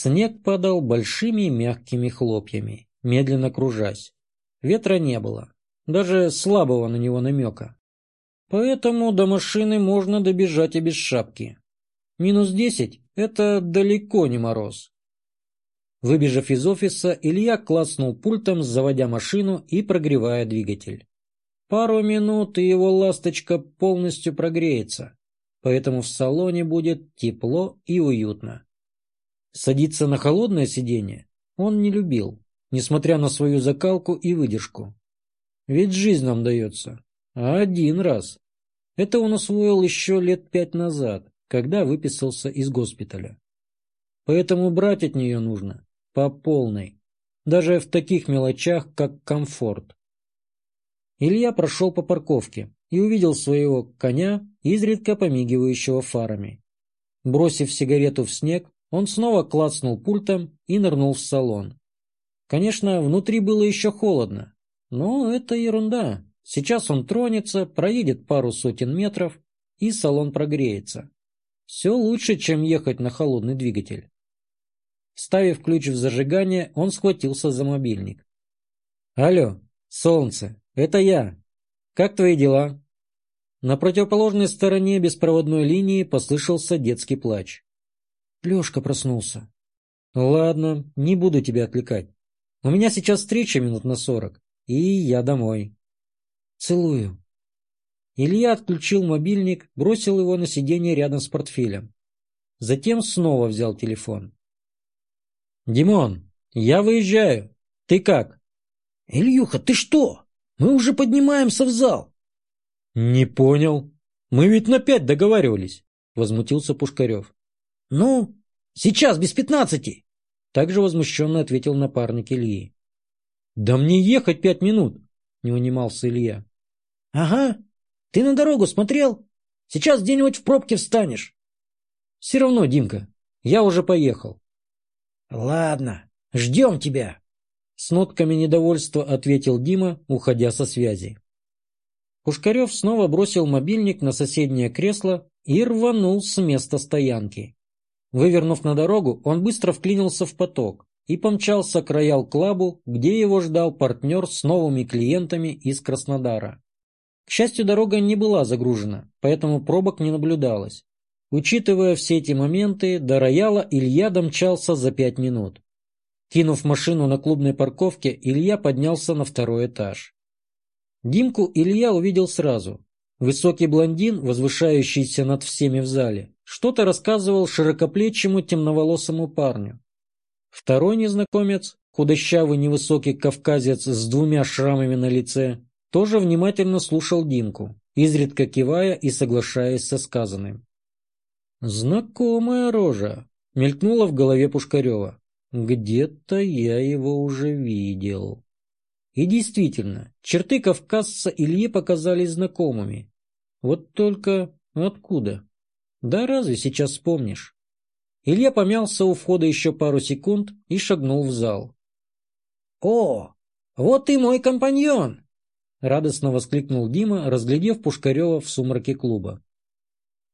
Снег падал большими мягкими хлопьями, медленно кружась. Ветра не было, даже слабого на него намека. Поэтому до машины можно добежать и без шапки. Минус десять – это далеко не мороз. Выбежав из офиса, Илья клацнул пультом, заводя машину и прогревая двигатель. Пару минут, и его ласточка полностью прогреется, поэтому в салоне будет тепло и уютно. Садиться на холодное сиденье он не любил, несмотря на свою закалку и выдержку. Ведь жизнь нам дается один раз. Это он освоил еще лет пять назад, когда выписался из госпиталя. Поэтому брать от нее нужно по полной, даже в таких мелочах, как комфорт. Илья прошел по парковке и увидел своего коня, изредка помигивающего фарами. Бросив сигарету в снег, он снова клацнул пультом и нырнул в салон. Конечно, внутри было еще холодно, но это ерунда. Сейчас он тронется, проедет пару сотен метров, и салон прогреется. Все лучше, чем ехать на холодный двигатель. Ставив ключ в зажигание, он схватился за мобильник. «Алло, солнце, это я. Как твои дела?» На противоположной стороне беспроводной линии послышался детский плач. Лешка проснулся. «Ладно, не буду тебя отвлекать. У меня сейчас встреча минут на сорок, и я домой. Целую». Илья отключил мобильник, бросил его на сиденье рядом с портфелем. Затем снова взял телефон. «Димон, я выезжаю. Ты как?» «Ильюха, ты что? Мы уже поднимаемся в зал». «Не понял. Мы ведь на пять договаривались», — возмутился Пушкарев. «Ну, сейчас без пятнадцати», — также возмущенно ответил напарник Ильи. «Да мне ехать пять минут», — не унимался Илья. «Ага. Ты на дорогу смотрел? Сейчас где-нибудь в пробке встанешь». «Все равно, Димка, я уже поехал». «Ладно, ждем тебя», — с нотками недовольства ответил Дима, уходя со связи. Пушкарев снова бросил мобильник на соседнее кресло и рванул с места стоянки. Вывернув на дорогу, он быстро вклинился в поток и помчался к Роял-клабу, где его ждал партнер с новыми клиентами из Краснодара. К счастью, дорога не была загружена, поэтому пробок не наблюдалось. Учитывая все эти моменты, до рояла Илья домчался за пять минут. Кинув машину на клубной парковке, Илья поднялся на второй этаж. Димку Илья увидел сразу. Высокий блондин, возвышающийся над всеми в зале, что-то рассказывал широкоплечему темноволосому парню. Второй незнакомец, худощавый невысокий кавказец с двумя шрамами на лице, тоже внимательно слушал Димку, изредка кивая и соглашаясь со сказанным. «Знакомая рожа», — мелькнула в голове Пушкарева. «Где-то я его уже видел». И действительно, черты кавказца Илье показались знакомыми. Вот только откуда? Да разве сейчас вспомнишь? Илья помялся у входа еще пару секунд и шагнул в зал. «О, вот и мой компаньон!» — радостно воскликнул Дима, разглядев Пушкарева в сумраке клуба.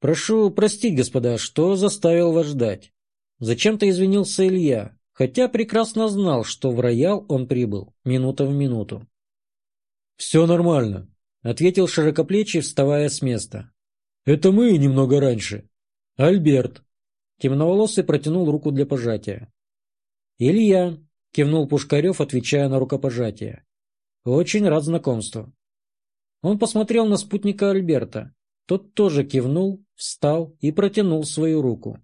«Прошу простить, господа, что заставил вас ждать». Зачем-то извинился Илья, хотя прекрасно знал, что в роял он прибыл минута в минуту. «Все нормально», — ответил широкоплечий, вставая с места. «Это мы немного раньше. Альберт». Темноволосый протянул руку для пожатия. «Илья», — кивнул Пушкарев, отвечая на рукопожатие. «Очень рад знакомству». Он посмотрел на спутника Альберта, тот тоже кивнул, встал и протянул свою руку.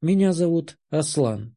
«Меня зовут Аслан»,